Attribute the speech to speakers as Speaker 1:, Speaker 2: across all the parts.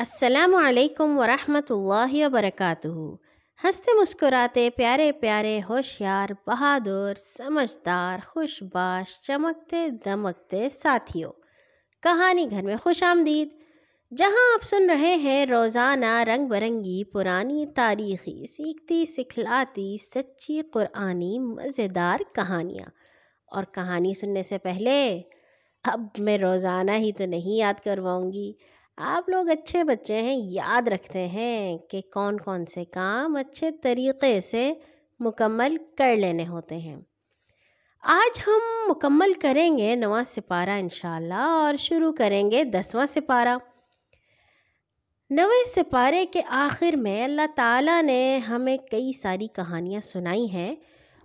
Speaker 1: السلام علیکم ورحمۃ اللہ وبرکاتہ۔ ہنستے مسکراتے پیارے پیارے ہوشیار، بہادر، سمجھدار، خوش باش، چمکتے دمکتے ساتھیوں۔ کہانی گھر میں خوش آمدید۔ جہاں آپ سن رہے ہیں، روزانہ رنگ برنگی پرانی تاریخی، سیکھتی، سکھلاتی، سچی قرآنی، مزیدار کہانیاں۔ اور کہانی سننے سے پہلے، اب میں روزانہ ہی تو نہیں یاد کرواؤں گی۔ آپ لوگ اچھے بچے ہیں، یاد رکھتے ہیں کہ کون کون سے کام اچھے طریقے سے مکمل کر لینے ہوتے ہیں۔ آج ہم مکمل کریں گے نواں سپارہ انشاءاللہ اور شروع کریں گے دسواں سپارہ۔ نویں سپارے کے آخر میں اللہ تعالیٰ نے ہمیں کئی ساری کہانیاں سنائی ہیں۔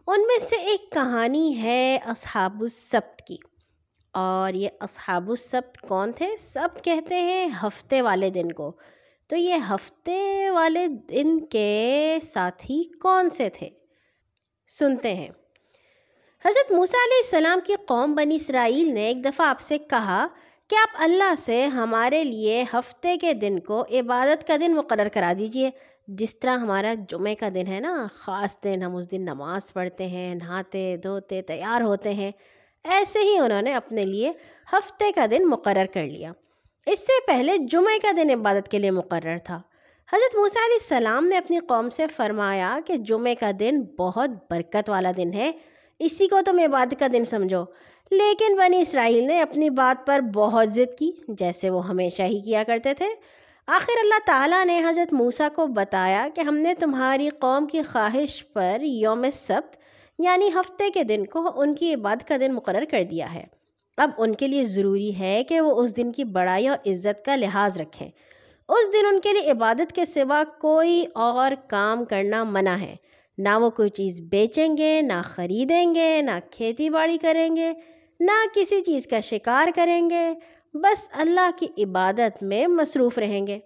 Speaker 1: ان میں سے ایک کہانی ہے اصحاب السبت کی۔ اور یہ اصحاب السبت کون تھے؟ سب کہتے ہیں ہفتے والے دن کو۔ تو یہ ہفتے والے دن کے ساتھی کون سے تھے؟ سنتے ہیں۔ حضرت موسیٰ علیہ السلام کی قوم بنی اسرائیل نے ایک دفعہ آپ سے کہا کہ آپ اللہ سے ہمارے لیے ہفتے کے دن کو عبادت کا دن مقرر کرا دیجیے۔ جس طرح ہمارا جمعہ کا دن ہے نا، خاص دن، ہم اس دن نماز پڑھتے ہیں، نہاتے، دھوتے، تیار ہوتے ہیں۔ ایسے ہی انہوں نے اپنے لیے ہفتے کا دن مقرر کر لیا۔ اس سے پہلے جمعہ کا دن عبادت کے لیے مقرر تھا۔ حضرت موسیٰ علیہ السلام نے اپنی قوم سے فرمایا کہ جمعہ کا دن بہت برکت والا دن ہے۔ اسی کو تم عبادت کا دن سمجھو۔ لیکن بنی اسرائیل نے اپنی بات پر بہت ضد کی، جیسے وہ ہمیشہ ہی کیا کرتے تھے۔ آخر اللہ تعالیٰ نے حضرت موسیٰ کو بتایا کہ ہم نے تمہاری قوم کی خواہش پر یوم سبت یعنی ہفتے کے دن کو ان کی عبادت کا دن مقرر کر دیا ہے۔ اب ان کے لیے ضروری ہے کہ وہ اس دن کی بڑائی اور عزت کا لحاظ رکھیں۔ اس دن ان کے لیے عبادت کے سوا کوئی اور کام کرنا منع ہے۔ نہ وہ کوئی چیز بیچیں گے، نہ خریدیں گے، نہ کھیتی باڑی کریں گے، نہ کسی چیز کا شکار کریں گے۔ بس اللہ کی عبادت میں مصروف رہیں گے۔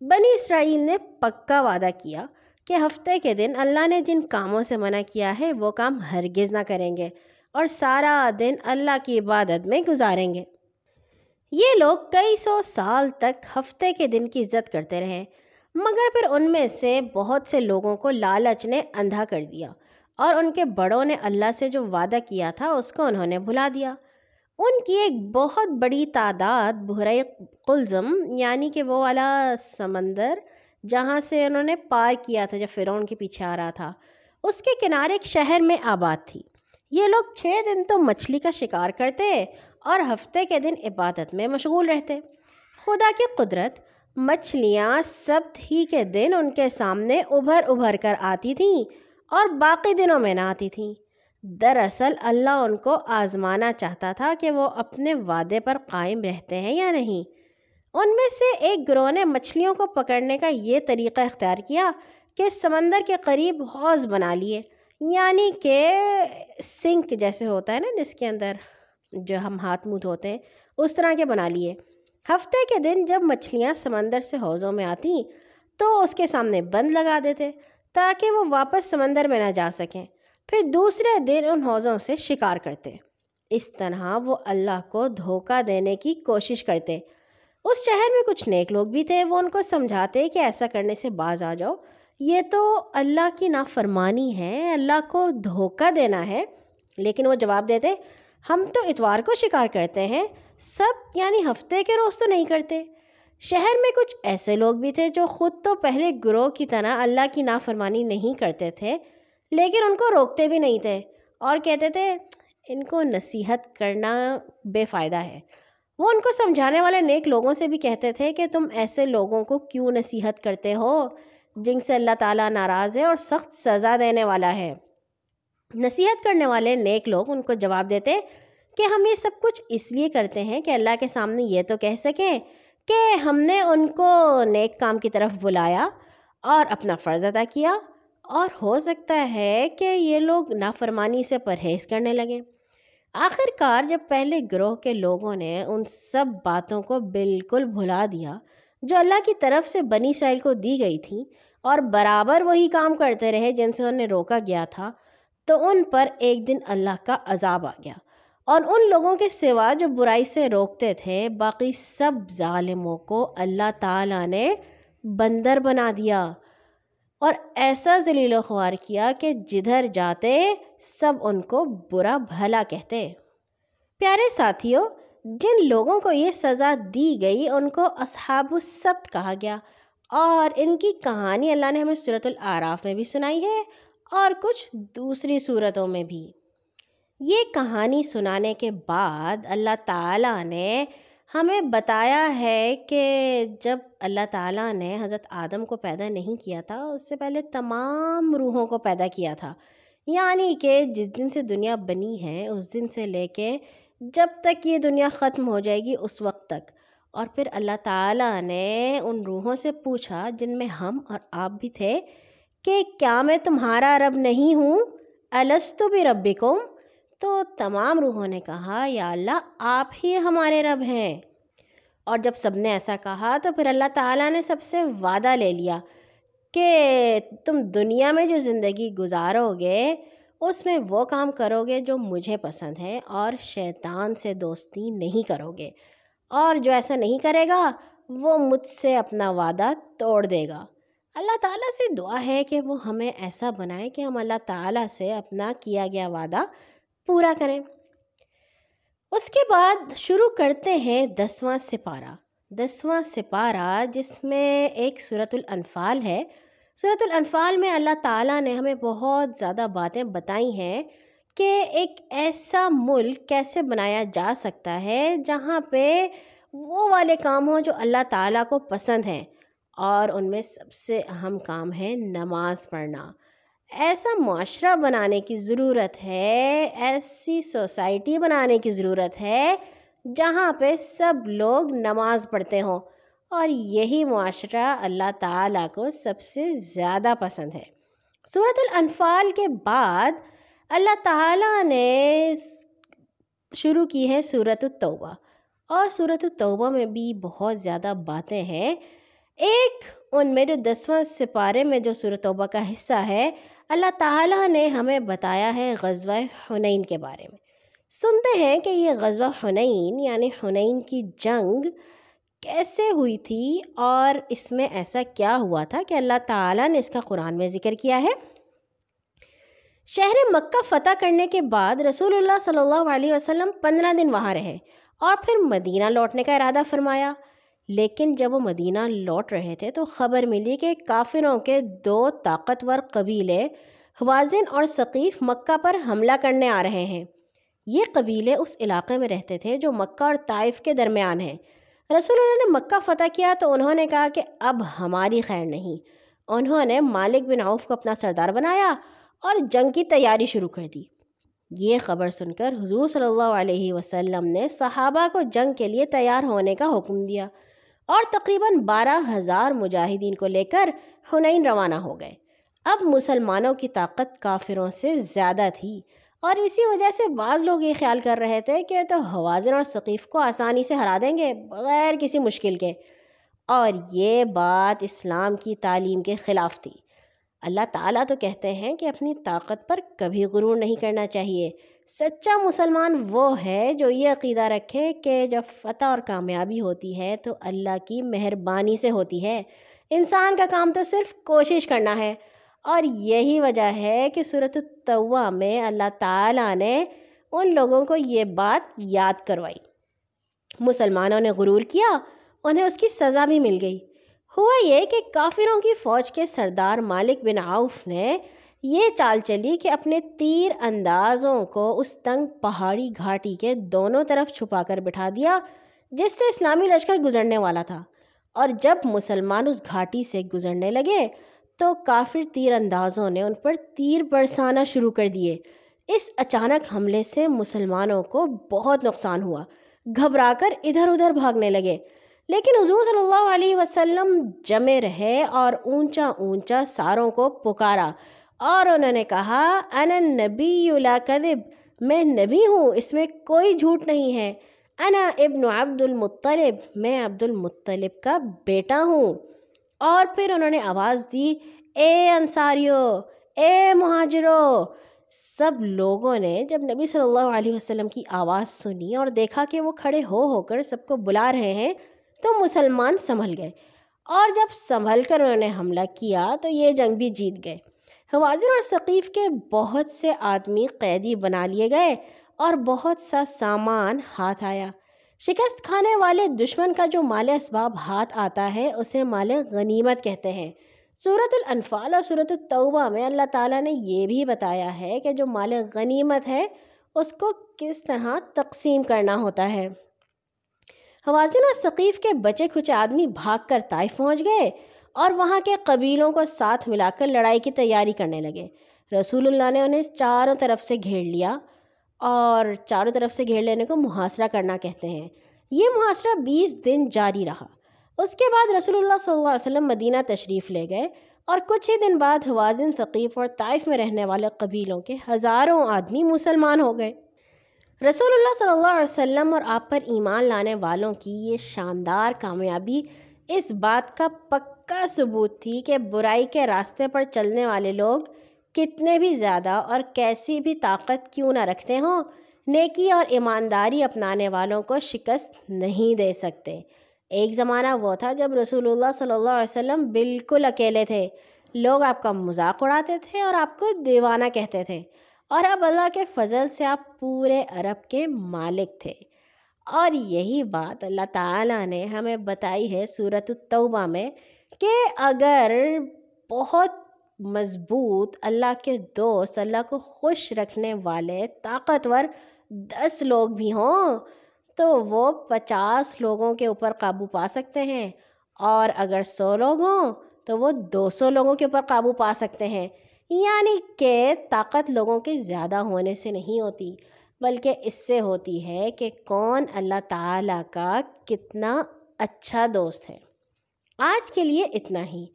Speaker 1: بنی اسرائیل نے پکا وعدہ کیا کہ ہفتے کے دن اللہ نے جن کاموں سے منع کیا ہے، وہ کام ہرگز نہ کریں گے اور سارا دن اللہ کی عبادت میں گزاریں گے۔ یہ لوگ کئی سو سال تک ہفتے کے دن کی عزت کرتے رہے، مگر پھر ان میں سے بہت سے لوگوں کو لالچ نے اندھا کر دیا اور ان کے بڑوں نے اللہ سے جو وعدہ کیا تھا، اس کو انہوں نے بھلا دیا۔ ان کی ایک بہت بڑی تعداد بحرۂ قلزم یعنی کہ وہ والا سمندر جہاں سے انہوں نے پار کیا تھا جب فرعون کے پیچھے آ رہا تھا۔ اس کے کنارے ایک شہر میں آباد تھی۔ یہ لوگ چھ دن تو مچھلی کا شکار کرتے اور ہفتے کے دن عبادت میں مشغول رہتے۔ خدا کی قدرت، مچھلیاں سب ہی کے دن ان کے سامنے ابھر ابھر کر آتی تھیں اور باقی دنوں میں نہ آتی تھیں۔ دراصل اللہ ان کو آزمانا چاہتا تھا کہ وہ اپنے وعدے پر قائم رہتے ہیں یا نہیں۔ ان میں سے ایک گروہ نے مچھلیوں کو پکڑنے کا یہ طریقہ اختیار کیا کہ سمندر کے قریب حوض بنا لیے یعنی کہ سنک جیسے ہوتا ہے نا جس کے اندر جو ہم ہاتھ منہ دھوتے ہیں، اس طرح کے بنا لیے۔ ہفتے کے دن جب مچھلیاں سمندر سے حوضوں میں آتیں تو اس کے سامنے بند لگا دیتے تاکہ وہ واپس سمندر میں نہ جا سکیں۔ پھر دوسرے دن ان حوضوں سے شکار کرتے۔ اس طرح وہ اللہ کو دھوکہ دینے کی کوشش کرتے۔ اس شہر میں کچھ نیک لوگ بھی تھے، وہ ان کو سمجھاتے کہ ایسا کرنے سے باز آ جاؤ۔ یہ تو اللہ کی نافرمانی ہے، اللہ کو دھوکہ دینا ہے۔ لیکن وہ جواب دیتے، ہم تو اتوار کو شکار کرتے ہیں، سب یعنی ہفتے کے روز تو نہیں کرتے۔ شہر میں کچھ ایسے لوگ بھی تھے جو خود تو پہلے گروہ کی طرح اللہ کی نافرمانی نہیں کرتے تھے، لیکن ان کو روکتے بھی نہیں تھے۔ اور کہتے تھے، ان کو نصیحت کرنا بے فائدہ ہے۔ وہ ان کو سمجھانے والے نیک لوگوں سے بھی کہتے تھے کہ تم ایسے لوگوں کو کیوں نصیحت کرتے ہو جن سے اللہ تعالیٰ ناراض ہے اور سخت سزا دینے والا ہے؟ نصیحت کرنے والے نیک لوگ ان کو جواب دیتے کہ ہم یہ سب کچھ اس لیے کرتے ہیں کہ اللہ کے سامنے یہ تو کہہ سکیں کہ ہم نے ان کو نیک کام کی طرف بلایا اور اپنا فرض ادا کیا اور ہو سکتا ہے کہ یہ لوگ نافرمانی سے پرہیز کرنے لگیں۔ آخر کار جب پہلے گروہ کے لوگوں نے ان سب باتوں کو بالکل بھلا دیا، جو اللہ کی طرف سے بنی سائل کو دی گئی تھیں اور برابر وہی کام کرتے رہے جن سے انہیں روکا گیا تھا، تو ان پر ایک دن اللہ کا عذاب آ گیا۔ اور ان لوگوں کے سوا جو برائی سے روکتے تھے، باقی سب ظالموں کو اللہ تعالیٰ نے بندر بنا دیا۔ اور ایسا ذلیل و خوار کیا کہ جدھر جاتے سب ان کو برا بھلا کہتے۔ پیارے ساتھیوں جن لوگوں کو یہ سزا دی گئی، ان کو اصحاب السبت کہا گیا۔ اور ان کی کہانی اللہ نے ہمیں صورت العراف میں بھی سنائی ہے اور کچھ دوسری صورتوں میں بھی۔ یہ کہانی سنانے کے بعد اللہ تعالیٰ نے ہمیں بتایا ہے کہ جب اللہ تعالیٰ نے حضرت آدم کو پیدا نہیں کیا تھا، اس سے پہلے تمام روحوں کو پیدا کیا تھا۔ یعنی کہ جس دن سے دنیا بنی ہے، اس دن سے لے کے جب تک یہ دنیا ختم ہو جائے گی، اس وقت تک۔ اور پھر اللہ تعالیٰ نے ان روحوں سے پوچھا، جن میں ہم اور آپ بھی تھے، کہ کیا میں تمہارا رب نہیں ہوں؟ السط بھی ربکم تو تمام روحوں نے کہا، یا اللہ، آپ ہی ہمارے رب ہیں۔ اور جب سب نے ایسا کہا، تو پھر اللہ تعالیٰ نے سب سے وعدہ لے لیا کہ تم دنیا میں جو زندگی گزارو گے اس میں وہ کام کرو گے جو مجھے پسند ہے اور شیطان سے دوستی نہیں کرو گے اور جو ایسا نہیں کرے گا، وہ مجھ سے اپنا وعدہ توڑ دے گا۔ اللہ تعالیٰ سے دعا ہے کہ وہ ہمیں ایسا بنائے کہ ہم اللہ تعالیٰ سے اپنا کیا گیا وعدہ پورا کریں۔ اس کے بعد شروع کرتے ہیں دسواں سپارہ۔ دسواں سپارہ جس میں ایک صورت الانفال ہے۔ صورت الانفال میں اللہ تعالیٰ نے ہمیں بہت زیادہ باتیں بتائی ہیں کہ ایک ایسا ملک کیسے بنایا جا سکتا ہے جہاں پہ وہ والے کام ہوں جو اللہ تعالیٰ کو پسند ہیں اور ان میں سب سے اہم کام ہے نماز پڑھنا۔ ایسا معاشرہ بنانے کی ضرورت ہے، ایسی سوسائٹی بنانے کی ضرورت ہے جہاں پہ سب لوگ نماز پڑھتے ہوں۔ اور یہی معاشرہ اللہ تعالیٰ کو سب سے زیادہ پسند ہے۔ صورت الانفال کے بعد اللہ تعالیٰ نے شروع کی ہے صورت التوبہ۔ اور صورت التوبہ میں بھی بہت زیادہ باتیں ہیں۔ ایک ان میں جو دسواں سپارے میں جو صورت توبہ کا حصہ ہے اللہ تعالیٰ نے ہمیں بتایا ہے غزوہ حنین کے بارے میں۔ سنتے ہیں کہ یہ غزوہ حنین یعنی حنین کی جنگ کیسے ہوئی تھی اور اس میں ایسا کیا ہوا تھا کہ اللہ تعالیٰ نے اس کا قرآن میں ذکر کیا ہے۔ شہر مکہ فتح کرنے کے بعد رسول اللہ صلی اللہ علیہ وسلم پندرہ دن وہاں رہے اور پھر مدینہ لوٹنے کا ارادہ فرمایا۔ لیکن جب وہ مدینہ لوٹ رہے تھے تو خبر ملی کہ کافروں کے دو طاقتور قبیلے حوازن اور ثقیف مکہ پر حملہ کرنے آ رہے ہیں۔ یہ قبیلے اس علاقے میں رہتے تھے جو مکہ اور طائف کے درمیان ہیں۔ رسول اللہ نے مکہ فتح کیا تو انہوں نے کہا کہ اب ہماری خیر نہیں۔ انہوں نے مالک بن عوف کو اپنا سردار بنایا اور جنگ کی تیاری شروع کر دی۔ یہ خبر سن کر حضور صلی اللہ علیہ وسلم نے صحابہ کو جنگ کے لیے تیار ہونے کا حکم دیا۔ اور تقریباً بارہ ہزار مجاہدین کو لے کر حنین روانہ ہو گئے۔ اب مسلمانوں کی طاقت کافروں سے زیادہ تھی اور اسی وجہ سے بعض لوگ یہ خیال کر رہے تھے کہ تو حوازن اور ثقیف کو آسانی سے ہرا دیں گے بغیر کسی مشکل کے۔ اور یہ بات اسلام کی تعلیم کے خلاف تھی۔ اللہ تعالیٰ تو کہتے ہیں کہ اپنی طاقت پر کبھی غرور نہیں کرنا چاہیے۔ سچا مسلمان وہ ہے جو یہ عقیدہ رکھے کہ جب فتح اور کامیابی ہوتی ہے تو اللہ کی مہربانی سے ہوتی ہے۔ انسان کا کام تو صرف کوشش کرنا ہے اور یہی وجہ ہے کہ صورت التوہ میں اللہ تعالیٰ نے ان لوگوں کو یہ بات یاد کروائی۔ مسلمانوں نے غرور کیا، انہیں اس کی سزا بھی مل گئی۔ ہوا یہ کہ کافروں کی فوج کے سردار مالک بن عوف نے یہ چال چلی کہ اپنے تیر اندازوں کو اس تنگ پہاڑی گھاٹی کے دونوں طرف چھپا کر بٹھا دیا، جس سے اسلامی لشکر گزرنے والا تھا۔ اور جب مسلمان اس گھاٹی سے گزرنے لگے، تو کافر تیر اندازوں نے ان پر تیر برسانا شروع کر دیے۔ اس اچانک حملے سے مسلمانوں کو بہت نقصان ہوا۔ گھبرا کر ادھر ادھر بھاگنے لگے۔ لیکن حضور صلی اللہ علیہ وسلم جمے رہے اور اونچا اونچا ساروں کو پکارا۔ اور انہوں نے کہا، انا نبی کذب، میں نبی ہوں، اس میں کوئی جھوٹ نہیں ہے۔ انا ابن عبد المطلب، میں عبد المطلب کا بیٹا ہوں۔ اور پھر انہوں نے آواز دی، اے انصاریو، اے مہاجرو سب لوگوں نے جب نبی صلی اللہ علیہ وسلم کی آواز سنی اور دیکھا کہ وہ کھڑے ہو ہو کر سب کو بلا رہے ہیں، تو مسلمان سنبھل گئے۔ اور جب سنبھل کر انہوں نے حملہ کیا، تو یہ جنگ بھی جیت گئے۔ حوازن اور ثقیف کے بہت سے آدمی قیدی بنا لیے گئے اور بہت سا سامان ہاتھ آیا۔ شکست کھانے والے دشمن کا جو مال اسباب ہاتھ آتا ہے، اسے مال غنیمت کہتے ہیں۔ صورت الانفال اور صورت التوبہ میں اللہ تعالیٰ نے یہ بھی بتایا ہے کہ جو مال غنیمت ہے، اس کو کس طرح تقسیم کرنا ہوتا ہے۔ حوازن اور ثقیف کے بچے کچھ آدمی بھاگ کر طائف پہنچ گئے اور وہاں کے قبیلوں کو ساتھ ملا کر لڑائی کی تیاری کرنے لگے۔ رسول اللہ نے انہیں چاروں طرف سے گھیر لیا اور چاروں طرف سے گھیر لینے کو محاصرہ کرنا کہتے ہیں۔ یہ محاصرہ بیس دن جاری رہا۔ اس کے بعد رسول اللہ صلی اللہ علیہ وسلم مدینہ تشریف لے گئے اور کچھ ہی دن بعد حوازن، ثقیف اور طائف میں رہنے والے قبیلوں کے ہزاروں آدمی مسلمان ہو گئے۔ رسول اللہ صلی اللہ علیہ وسلم اور آپ پر ایمان لانے والوں کی یہ شاندار کامیابی اس بات کا پکا ثبوت تھی کہ برائی کے راستے پر چلنے والے لوگ کتنے بھی زیادہ اور کیسی بھی طاقت کیوں نہ رکھتے ہوں، نیکی اور ایمانداری اپنانے والوں کو شکست نہیں دے سکتے۔ ایک زمانہ وہ تھا جب رسول اللہ صلی اللہ علیہ وسلم بالکل اکیلے تھے۔ لوگ آپ کا مذاق اڑاتے تھے اور آپ کو دیوانہ کہتے تھے۔ اور اب اللہ کے فضل سے آپ پورے عرب کے مالک تھے۔ اور یہی بات اللہ تعالیٰ نے ہمیں بتائی ہے صورت التوبہ میں کہ اگر بہت مضبوط اللہ کے دوست، اللہ کو خوش رکھنے والے طاقتور دس لوگ بھی ہوں تو وہ پچاس لوگوں کے اوپر قابو پا سکتے ہیں اور اگر سو لوگ ہوں تو وہ دو سو لوگوں کے اوپر قابو پا سکتے ہیں۔ یعنی کہ طاقت لوگوں کے زیادہ ہونے سے نہیں ہوتی۔ بلکہ اس سے ہوتی ہے کہ کون اللہ تعالیٰ کا کتنا اچھا دوست ہے۔ آج کے لیے اتنا ہی۔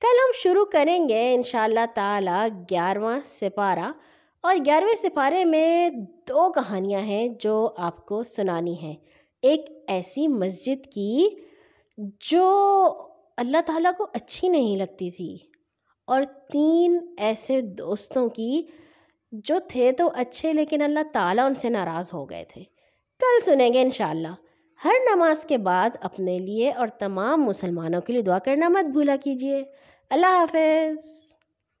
Speaker 1: کل ہم شروع کریں گے ان شاء اللہ تعالیٰ گیارہواں سپارہ۔ اور گیارہویں سپارے میں دو کہانیاں ہیں جو آپ کو سنانی ہیں۔ ایک ایسی مسجد کی جو اللہ تعالیٰ کو اچھی نہیں لگتی تھی۔ اور تین ایسے دوستوں کی جو تھے تو اچھے لیکن اللہ تعالیٰ ان سے ناراض ہو گئے تھے۔ کل سنیں گے انشاءاللہ۔ ہر نماز کے بعد اپنے لیے اور تمام مسلمانوں کے لیے دعا کرنا مت بھولا کیجیے اللہ حافظ۔